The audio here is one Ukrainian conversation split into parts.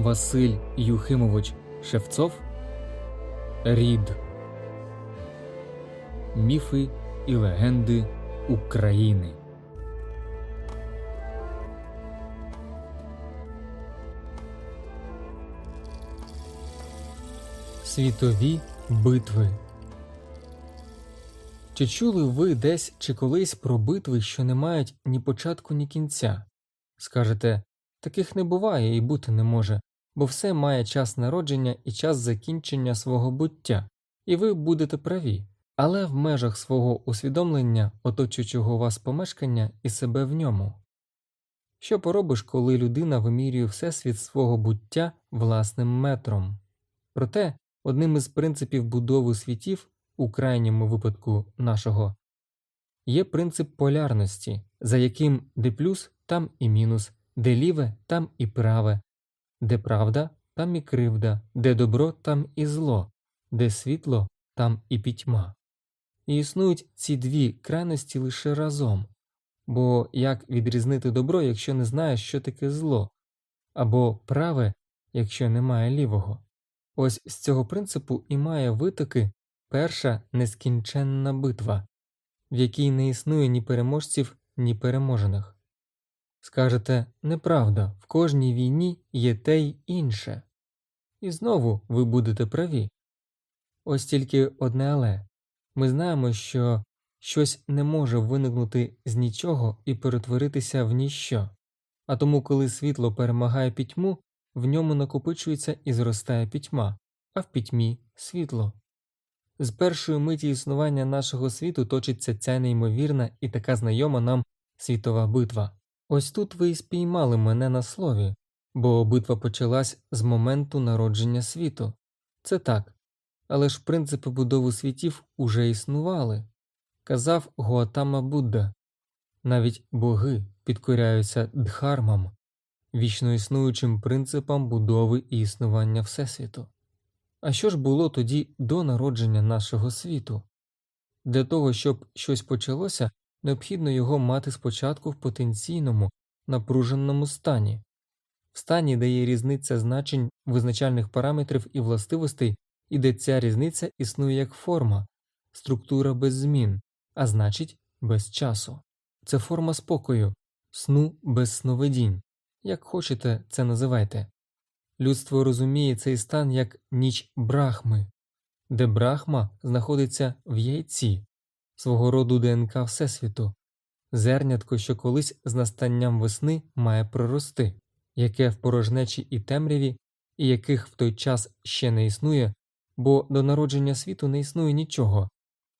Василь Юхимович Шевцов Рід Міфи і легенди України. Світові битви. Чи чули ви десь чи колись про битви, що не мають ні початку, ні кінця? Скажете, таких не буває і бути не може, бо все має час народження і час закінчення свого буття, і ви будете праві, але в межах свого усвідомлення, оточуючого вас помешкання і себе в ньому. Що поробиш, коли людина вимірює всесвіт свого буття власним метром? Проте одним із принципів будови світів, у крайньому випадку нашого, є принцип полярності, за яким де плюс, там і мінус, де ліве, там і праве, де правда, там і кривда, де добро, там і зло, де світло, там і пітьма. І існують ці дві крайності лише разом, бо як відрізнити добро, якщо не знаєш, що таке зло, або праве, якщо немає лівого. Ось з цього принципу і має витоки перша нескінченна битва, в якій не існує ні переможців, ні переможених. Скажете неправда, в кожній війні є те й інше. І знову ви будете праві. Ось тільки одне але ми знаємо, що щось не може виникнути з нічого і перетворитися в ніщо, а тому, коли світло перемагає пітьму, в ньому накопичується і зростає пітьма, а в пітьмі світло. З першої миті існування нашого світу точиться ця неймовірна і така знайома нам світова битва. Ось тут ви й спіймали мене на слові, бо битва почалась з моменту народження світу. Це так, але ж принципи будови світів уже існували. Казав Гуатама Будда навіть боги підкоряються дхармам, вічно існуючим принципам будови і існування Всесвіту. А що ж було тоді до народження нашого світу? Для того, щоб щось почалося, необхідно його мати спочатку в потенційному, напруженому стані, в стані, де є різниця значень визначальних параметрів і властивостей, і де ця різниця існує як форма, структура без змін, а значить, без часу. Це форма спокою, сну без сновидінь, як хочете це називайте. Людство розуміє цей стан як ніч брахми, де брахма знаходиться в яйці, свого роду ДНК Всесвіту, зернятко, що колись з настанням весни має прорости, яке в порожнечі і темряві, і яких в той час ще не існує, бо до народження світу не існує нічого,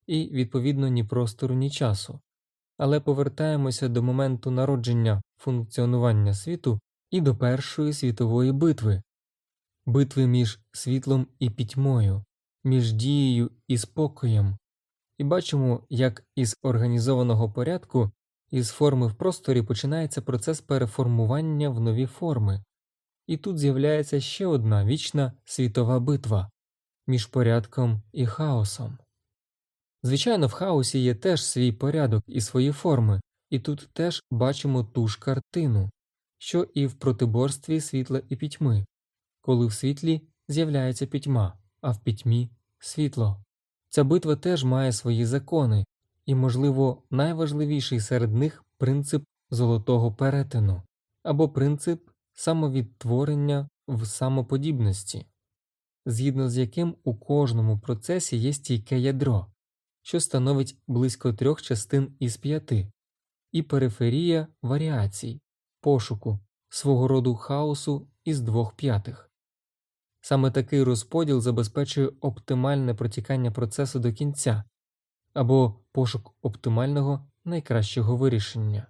і, відповідно, ні простору, ні часу. Але повертаємося до моменту народження функціонування світу і до Першої світової битви, битви між світлом і пітьмою, між дією і спокоєм, і бачимо, як із організованого порядку, із форми в просторі починається процес переформування в нові форми, і тут з'являється ще одна вічна світова битва між порядком і хаосом. Звичайно, в хаосі є теж свій порядок і свої форми, і тут теж бачимо ту ж картину, що і в протиборстві світла і пітьми, коли в світлі з'являється пітьма, а в пітьмі світло. Ця битва теж має свої закони, і, можливо, найважливіший серед них принцип золотого перетину або принцип самовідтворення в самоподібності, згідно з яким у кожному процесі є стійке ядро, що становить близько трьох частин із п'яти, і периферія варіацій, пошуку, свого роду хаосу із двох п'ятих. Саме такий розподіл забезпечує оптимальне протікання процесу до кінця або пошук оптимального найкращого вирішення.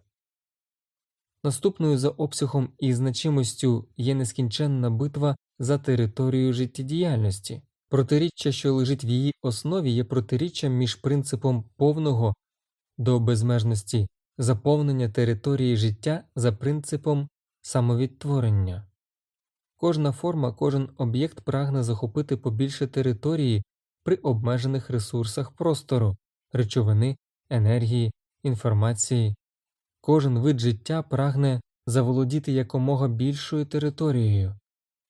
Наступною за обсягом і значимостю є нескінченна битва за територію життєдіяльності. Протиріччя, що лежить в її основі, є протиріччям між принципом повного до безмежності заповнення території життя за принципом самовідтворення. Кожна форма, кожен об'єкт прагне захопити побільше території при обмежених ресурсах простору, речовини, енергії, інформації. Кожен вид життя прагне заволодіти якомога більшою територією,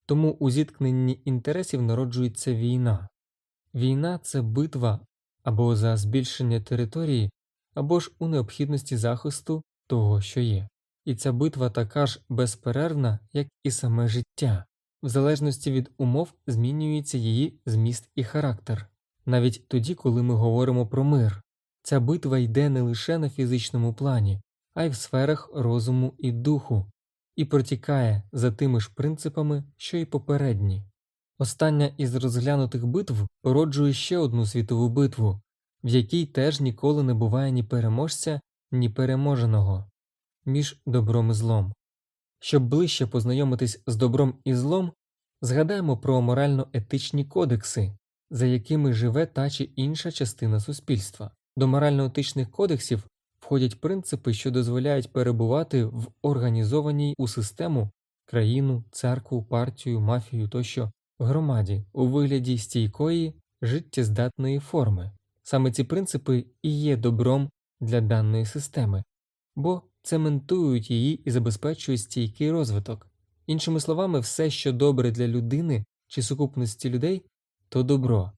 Тому у зіткненні інтересів народжується війна. Війна це битва або за збільшення території, або ж у необхідності захисту того, що є. І ця битва така ж безперервна, як і саме життя, в залежності від умов змінюється її зміст і характер. Навіть тоді, коли ми говоримо про мир, ця битва йде не лише на фізичному плані, а й в сферах розуму і духу, і протікає за тими ж принципами, що й попередні. Остання із розглянутих битв породжує ще одну світову битву, в якій теж ніколи не буває ні переможця, ні переможеного між добром і злом. Щоб ближче познайомитись з добром і злом, згадаємо про морально-етичні кодекси, за якими живе та чи інша частина суспільства. До морально-етичних кодексів входять принципи, що дозволяють перебувати в організованій у систему країну, церкву, партію, мафію тощо громаді у вигляді стійкої життєздатної форми. Саме ці принципи і є добром для даної системи, бо цементують її і забезпечують стійкий розвиток. Іншими словами, все, що добре для людини чи сукупності людей, то добро,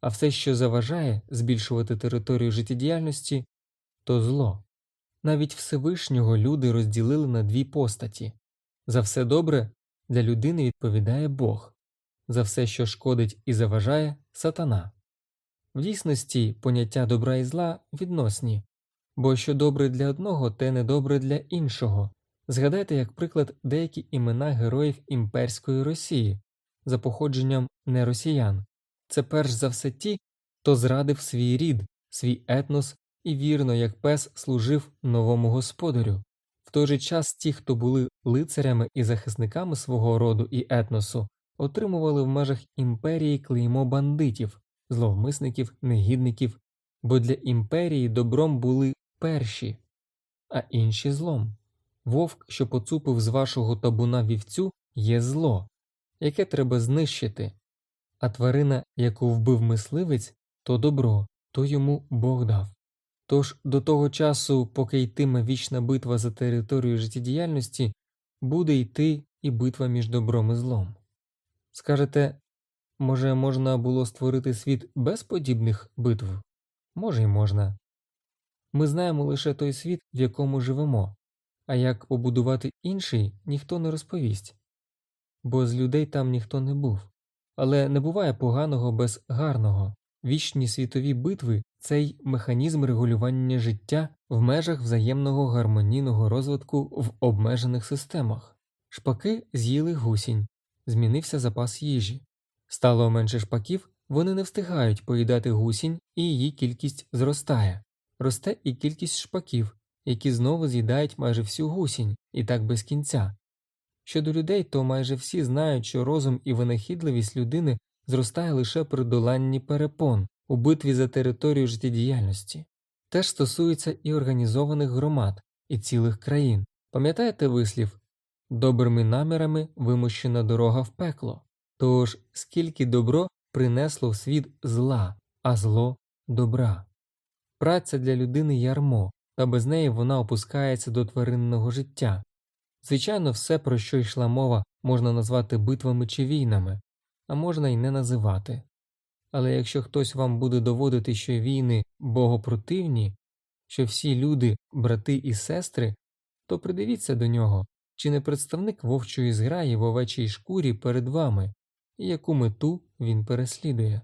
а все, що заважає збільшувати територію життєдіяльності, то зло. Навіть Всевишнього люди розділили на дві постаті за все добре для людини відповідає Бог, за все, що шкодить і заважає сатана. В дійсності поняття добра і зла відносні, бо що добре для одного, те недобре для іншого. Згадайте, як приклад, деякі імена героїв імперської Росії за походженням не росіян це перш за все ті, хто зрадив свій рід, свій етнос і вірно, як пес служив новому господарю. В той же час ті, хто були лицарями і захисниками свого роду і етносу, отримували в межах імперії клеймо бандитів, зловмисників, негідників, бо для імперії добром були перші, а інші злом. Вовк, що поцупив з вашого табуна вівцю, є зло, яке треба знищити, а тварина, яку вбив мисливець, то добро, то йому Бог дав. Тож до того часу, поки йтиме вічна битва за територію життєдіяльності, буде йти і битва між добром і злом. Скажете, може, можна було створити світ без подібних битв? Може й можна. Ми знаємо лише той світ, в якому живемо, а як побудувати інший, ніхто не розповість, бо з людей там ніхто не був. Але не буває поганого без гарного. Вічні світові битви цей механізм регулювання життя в межах взаємного гармонійного розвитку в обмежених системах. Шпаки з'їли гусінь, змінився запас їжі. Стало менше шпаків, вони не встигають поїдати гусінь, і її кількість зростає. Росте і кількість шпаків, які знову з'їдають майже всю гусінь, і так без кінця. Щодо людей, то майже всі знають, що розум і винахідливість людини зростає лише при доланні перепон у битві за територію життєдіяльності. Теж стосується і організованих громад і цілих країн. Пам'ятаєте вислів добрими намірами вимущена дорога в пекло. Тож скільки добро принесло в світ зла, а зло добра. Праця для людини ярмо, та без неї вона опускається до тваринного життя. Звичайно, все, про що йшла мова, можна назвати битвами чи війнами, а можна й не називати. Але якщо хтось вам буде доводити, що війни богопротивні, що всі люди брати і сестри, то придивіться до нього, чи не представник вовчої зграї в овечій шкурі перед вами, і яку мету він переслідує.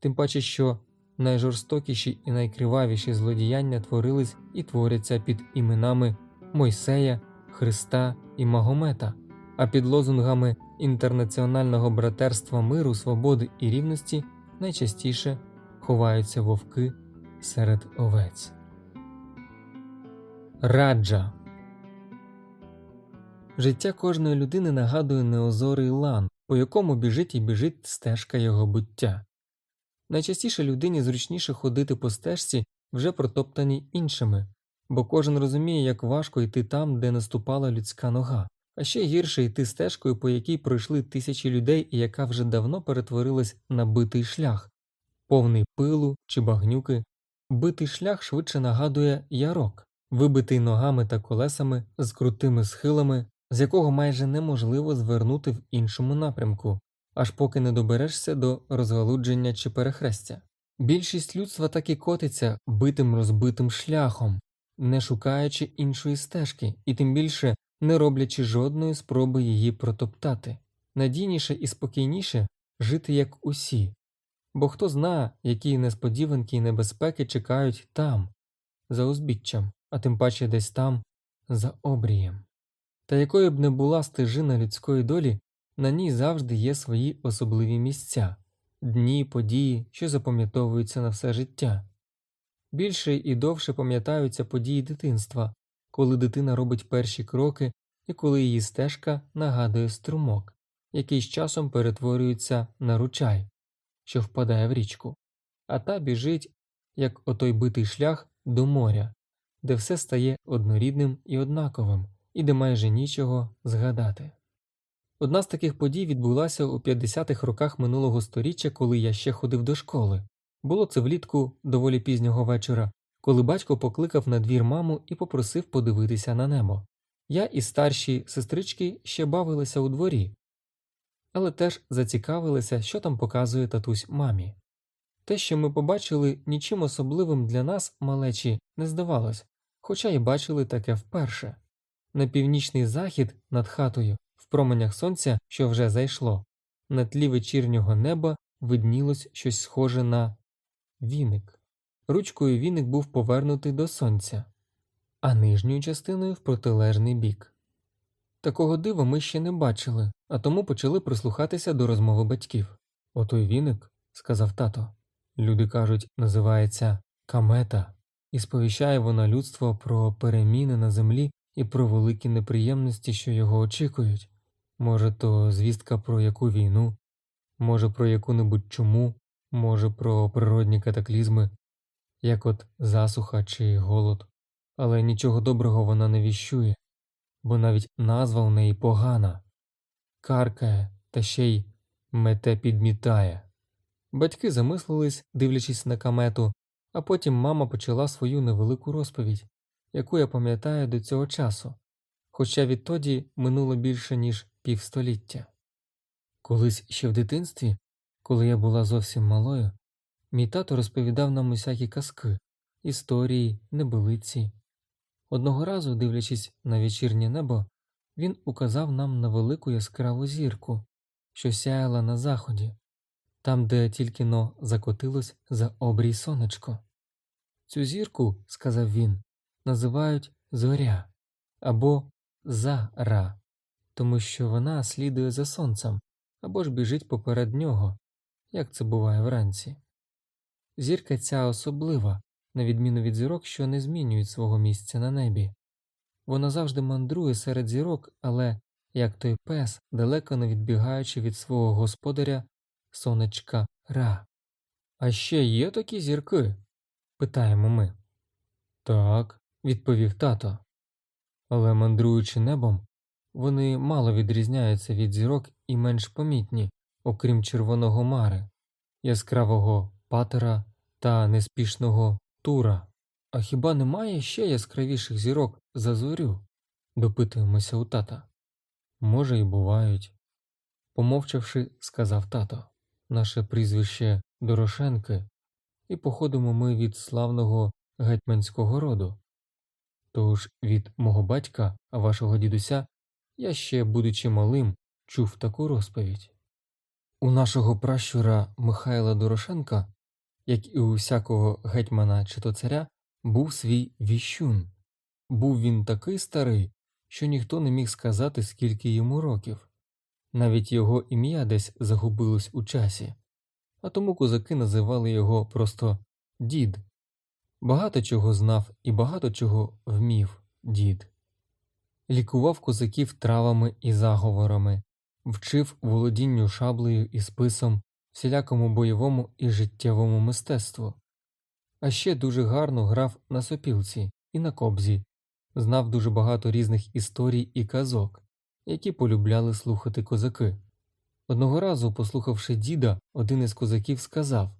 Тим паче, що найжорстокіші і найкривавіші злодіяння творились і творяться під іменами Мойсея, Христа і Магомета, а під лозунгами інтернаціонального братерства миру, свободи і рівності найчастіше ховаються вовки серед овець. Раджа Життя кожної людини нагадує неозорий лан, по якому біжить і біжить стежка його буття. Найчастіше людині зручніше ходити по стежці, вже протоптаній іншими, бо кожен розуміє, як важко йти там, де наступала людська нога, а ще гірше йти стежкою, по якій пройшли тисячі людей і яка вже давно перетворилась на битий шлях, повний пилу чи багнюки. Битий шлях швидше нагадує ярок, вибитий ногами та колесами з крутими схилами з якого майже неможливо звернути в іншому напрямку, аж поки не доберешся до розгалудження чи перехрестя. Більшість людства так і котиться битим розбитим шляхом, не шукаючи іншої стежки, і тим більше не роблячи жодної спроби її протоптати, надійніше і спокійніше жити як усі, бо хто зна, які несподіванки і небезпеки чекають там, за узбіччям, а тим паче десь там, за обрієм. Та якою б не була стежина людської долі, на ній завжди є свої особливі місця, дні, події, що запам'ятовуються на все життя. Більше і довше пам'ятаються події дитинства, коли дитина робить перші кроки і коли її стежка нагадує струмок, який з часом перетворюється на ручай, що впадає в річку, а та біжить, як отой битий шлях, до моря, де все стає однорідним і однаковим, і де майже нічого згадати. Одна з таких подій відбулася у 50-х роках минулого століття, коли я ще ходив до школи. Було це влітку доволі пізнього вечора, коли батько покликав на двір маму і попросив подивитися на небо. Я і старші сестрички ще бавилися у дворі, але теж зацікавилися, що там показує татусь мамі. Те, що ми побачили, нічим особливим для нас, малечі, не здавалось, хоча й бачили таке вперше. На північний захід над хатою, променях сонця, що вже зайшло, на тлі вечірнього неба виднілось щось схоже на віник. Ручкою віник був повернутий до сонця, а нижньою частиною в протилежний бік. Такого дива ми ще не бачили, а тому почали прислухатися до розмови батьків. Отой віник, сказав тато, люди кажуть, називається камета, і сповіщає вона людство про переміни на землі і про великі неприємності, що його очікують. Може, то звістка про яку війну, може, про яку небудь чуму, може, про природні катаклізми, як от засуха чи голод, але нічого доброго вона не віщує, бо навіть назва в неї погана, каркає та ще й мете підмітає. Батьки замислились, дивлячись на камету, а потім мама почала свою невелику розповідь, яку я пам'ятаю до цього часу, хоча відтоді минуло більше, ніж півстоліття. Колись ще в дитинстві, коли я була зовсім малою, мій тато розповідав нам усякі казки, історії, небелиці. Одного разу, дивлячись на вечірнє небо, він указав нам на велику яскраву зірку, що сяяла на заході, там, де тільки но закотилось за обрій сонечко. Цю зірку, сказав він, називають зоря або зара, тому що вона слідує за сонцем або ж біжить поперед нього, як це буває вранці. Зірка ця особлива, на відміну від зірок, що не змінюють свого місця на небі. Вона завжди мандрує серед зірок, але, як той пес, далеко не відбігаючи від свого господаря, сонечка Ра. А ще є такі зірки? питаємо ми. Так, відповів тато. Але мандруючи небом, вони мало відрізняються від зірок і менш помітні, окрім червоного мари, яскравого патера та неспішного тура. А хіба немає ще яскравіших зірок за зорю? допитуємося у тата. Може, і бувають. Помовчавши, сказав тато наше прізвище Дорошенки, і походимо ми від славного гетьманського роду. Тож від мого батька, вашого дідуся, я ще, будучи малим, чув таку розповідь. У нашого пращура Михайла Дорошенка, як і у всякого гетьмана чи то царя, був свій віщун. Був він такий старий, що ніхто не міг сказати, скільки йому років. Навіть його ім'я десь загубилось у часі, а тому козаки називали його просто дід. Багато чого знав і багато чого вмів дід. Лікував козаків травами і заговорами, вчив володінню шаблею і списом, всілякому бойовому і життєвому мистецтву, а ще дуже гарно грав на сопілці і на кобзі, знав дуже багато різних історій і казок, які полюбляли слухати козаки. Одного разу, послухавши діда, один із козаків сказав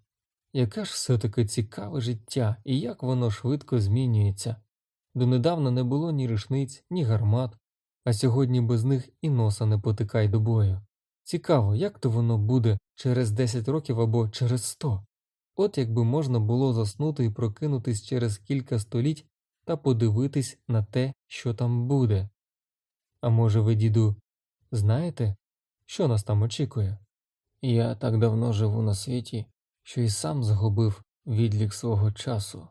Яке ж все таки цікаве життя і як воно швидко змінюється. Донедавна не було ні рушниць, ні гармат, а сьогодні без них і носа не потикай до бою. Цікаво, як то воно буде через 10 років або через 100. От якби можна було заснути і прокинутись через кілька століть та подивитись на те, що там буде. А може, ви, діду, знаєте, що нас там очікує? Я так давно живу на світі, що і сам загубив відлік свого часу,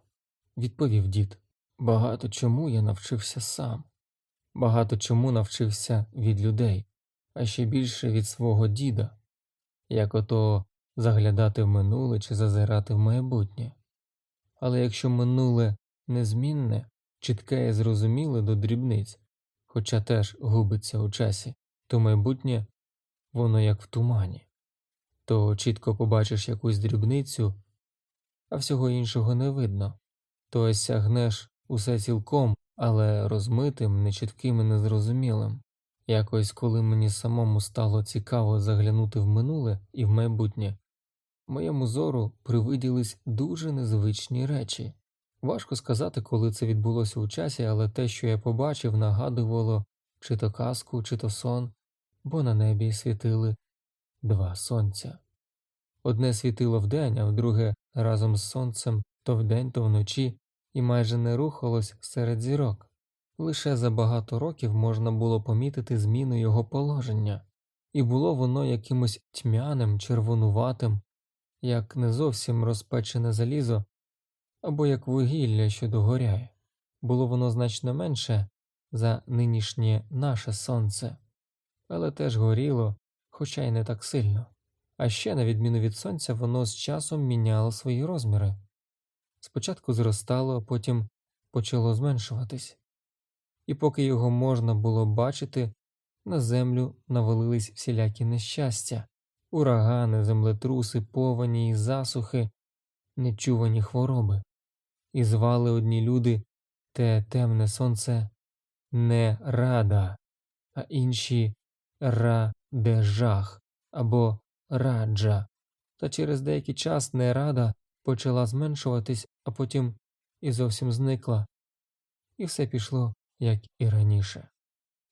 відповів дід. Багато чому я навчився сам, багато чому навчився від людей, а ще більше від свого діда, як ото заглядати в минуле чи зазирати в майбутнє. Але якщо минуле незмінне, чітке і зрозуміле до дрібниць, хоча теж губиться у часі, то майбутнє воно як в тумані, то чітко побачиш якусь дрібницю, а всього іншого не видно, то осягнеш усе цілком, але розмитим, нечітким і незрозумілим. Якось, коли мені самому стало цікаво заглянути в минуле і в майбутнє, моєму зору привиділись дуже незвичні речі. Важко сказати, коли це відбулося у часі, але те, що я побачив, нагадувало чи то казку, чи то сон, бо на небі світили два сонця. Одне світило вдень, а вдруге разом з сонцем то вдень, то вночі, і майже не рухалось серед зірок. Лише за багато років можна було помітити зміну його положення, і було воно якимось тьмяним, червонуватим, як не зовсім розпечене залізо, або як вугілля, що догоряє. Було воно значно менше за нинішнє наше сонце, але теж горіло, хоча й не так сильно. А ще, на відміну від сонця, воно з часом міняло свої розміри. Спочатку зростало, а потім почало зменшуватись, і поки його можна було бачити, на землю навалились всілякі нещастя, урагани, землетруси, повені і засухи, нечувані хвороби, і звали одні люди те темне сонце не рада, а інші радежах або раджа, та через деякий час нерада почала зменшуватись, а потім і зовсім зникла, і все пішло, як і раніше.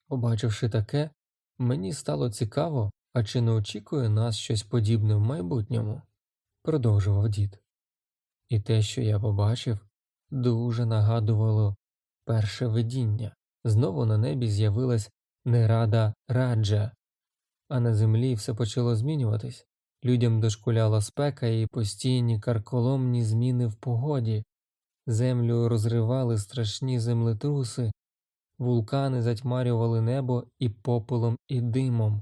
Побачивши таке, мені стало цікаво, а чи не очікує нас щось подібне в майбутньому, продовжував дід. І те, що я побачив, дуже нагадувало перше видіння. Знову на небі з'явилась нерада раджа, а на землі все почало змінюватись. Людям дошкуляла спека і постійні карколомні зміни в погоді, землю розривали страшні землетруси, вулкани затьмарювали небо і попелом, і димом,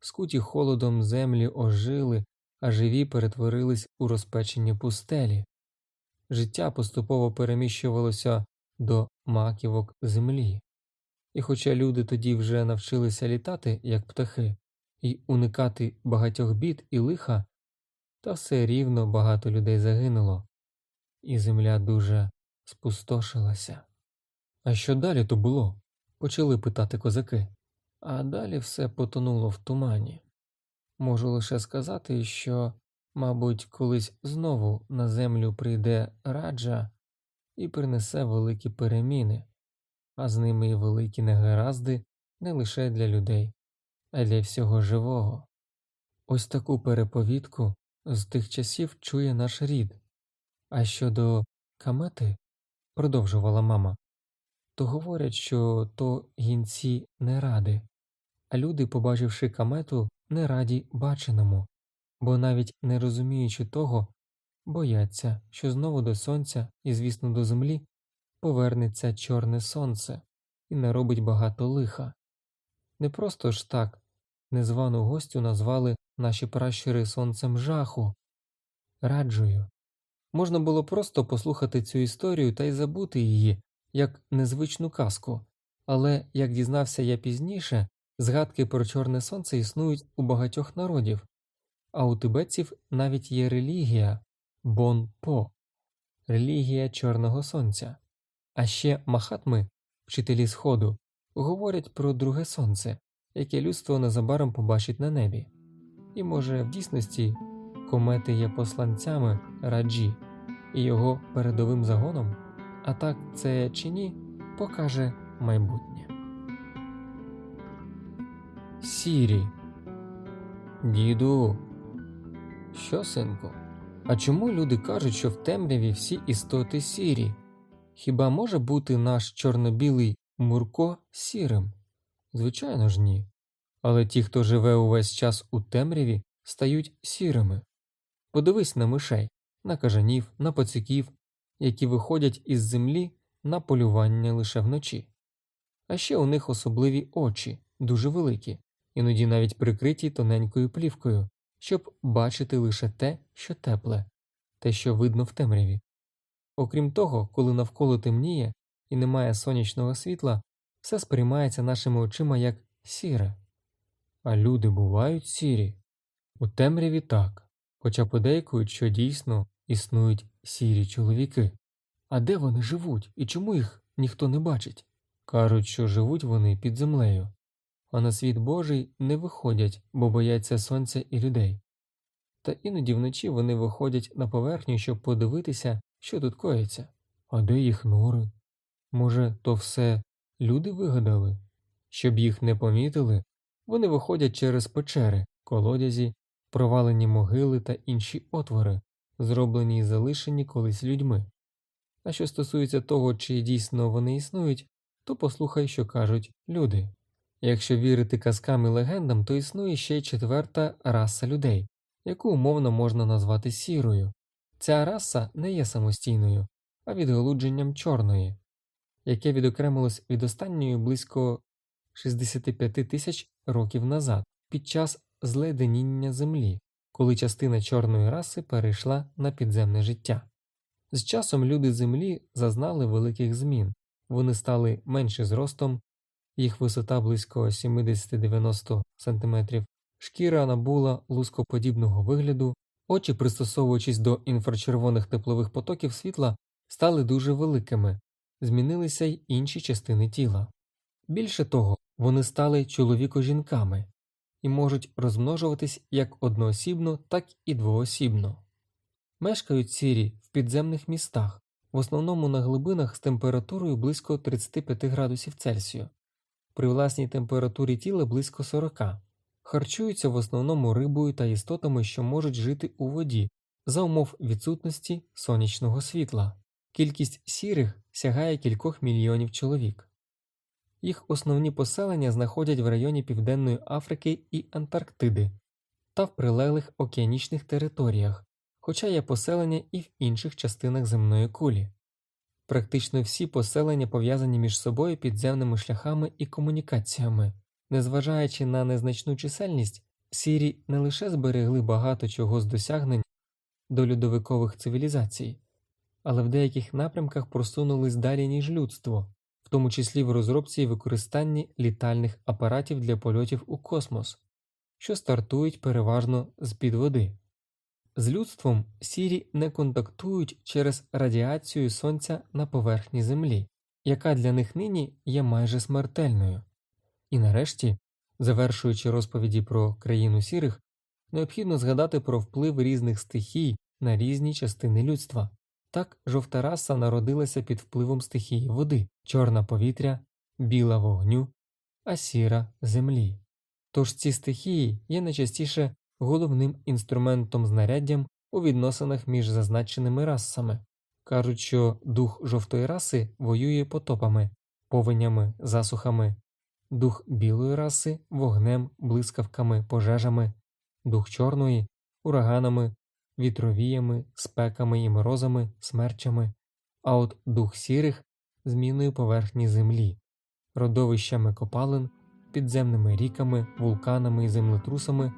скуті холодом землі ожили, а живі перетворились у розпечені пустелі. Життя поступово переміщувалося до маківок землі, і хоча люди тоді вже навчилися літати, як птахи, і уникати багатьох бід і лиха, та все рівно багато людей загинуло, і земля дуже спустошилася. А що далі то було? почали питати козаки. А далі все потонуло в тумані. Можу лише сказати, що, мабуть, колись знову на землю прийде раджа і принесе великі переміни, а з ними і великі негаразди не лише для людей, а для всього живого. Ось таку переповідку з тих часів чує наш рід. А щодо камети, продовжувала мама, то говорять, що то гінці не ради, а люди, побачивши камету, не раді баченому, бо навіть не розуміючи того, бояться, що знову до сонця і, звісно, до землі повернеться чорне сонце і наробить багато лиха. Не просто ж так незвану гостю назвали наші пращури сонцем жаху, раджую. Можна було просто послухати цю історію та й забути її як незвичну казку, але, як дізнався я пізніше, згадки про Чорне Сонце існують у багатьох народів, а у тибетців навіть є релігія Бон-По, релігія Чорного Сонця. А ще махатми, вчителі Сходу, говорять про друге сонце, яке людство незабаром побачить на небі. І, може, в дійсності комети є посланцями раджі і його передовим загоном, а так це чи ні, покаже майбутнє. Сірі. Діду. Що, синку? А чому люди кажуть, що в темряві всі істоти сірі? Хіба може бути наш чорно-білий Мурко сірим? Звичайно ж ні. Але ті, хто живе увесь час у темряві, стають сірими. Подивись на мишей, на кажанів, на пацюків, які виходять із землі на полювання лише вночі. А ще у них особливі очі, дуже великі, іноді навіть прикриті тоненькою плівкою, щоб бачити лише те, що тепле, те, що видно в темряві. Окрім того, коли навколо темніє і немає сонячного світла, все сприймається нашими очима як сіре. А люди бувають сірі. У темряві так, хоча подейкують, що дійсно існують сірі чоловіки. А де вони живуть і чому їх ніхто не бачить? Кажуть, що живуть вони під землею, а на світ Божий не виходять, бо бояться сонця і людей. Та іноді вночі вони виходять на поверхню, щоб подивитися, що тут коїться. А де їх нори? Може, то все люди вигадали? Щоб їх не помітили, вони виходять через печери, колодязі, провалені могили та інші отвори, зроблені і залишені колись людьми. А що стосується того, чи дійсно вони існують, то послухай, що кажуть люди. Якщо вірити казкам і легендам, то існує ще й четверта раса людей, яку умовно можна назвати сірою. Ця раса не є самостійною, а відголудженням чорної, яке відокремилось від останньої близько 65 тисяч років назад під час зледеніння Землі, коли частина чорної раси перейшла на підземне життя. З часом люди Землі зазнали великих змін, вони стали менше зростом, їх висота близько 70-90 см, шкіра набула лускоподібного вигляду, очі, пристосовуючись до інфрачервоних теплових потоків світла, стали дуже великими, змінилися й інші частини тіла. Більше того, вони стали чоловіко-жінками і можуть розмножуватись як одноосібно, так і двоосібно. Мешкають сірі в підземних містах, в основному на глибинах з температурою близько 35 градусів Цельсію, при власній температурі тіла близько 40, харчуються в основному рибою та істотами, що можуть жити у воді, за умов відсутності сонячного світла. Кількість сірих сягає кількох мільйонів чоловік. Їх основні поселення знаходять в районі Південної Африки і Антарктиди та в прилеглих океанічних територіях, хоча є поселення і в інших частинах земної кулі. Практично всі поселення пов'язані між собою підземними шляхами і комунікаціями, незважаючи на незначну чисельність, сірі не лише зберегли багато чого з досягнень до льодовикових цивілізацій, але в деяких напрямках просунулись далі, ніж людство, в тому числі в розробці і використанні літальних апаратів для польотів у космос, що стартують переважно з під води. З людством сірі не контактують через радіацію сонця на поверхні Землі, яка для них нині є майже смертельною. І нарешті, завершуючи розповіді про країну сірих, необхідно згадати про вплив різних стихій на різні частини людства. Так жовта раса народилася під впливом стихії води, чорна повітря, біла вогню, а сіра землі. Тож ці стихії є найчастіше головним інструментом знаряддям у відносинах між зазначеними расами. Кажуть, що дух жовтої раси воює потопами, повенями, засухами, дух білої раси вогнем, блискавками, пожежами, дух чорної ураганами, вітровіями, спеками і морозами, смерчами, а от дух сірих зміною поверхні землі, родовищами копалин, підземними ріками, вулканами і землетрусами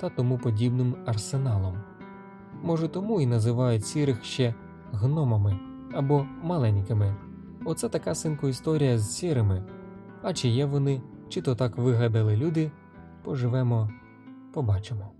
та тому подібним арсеналом. Може, тому і називають сірих ще гномами або маленькими. Оце така синку історія з сірими. А чи є вони, чи то так вигадали люди, поживемо, побачимо.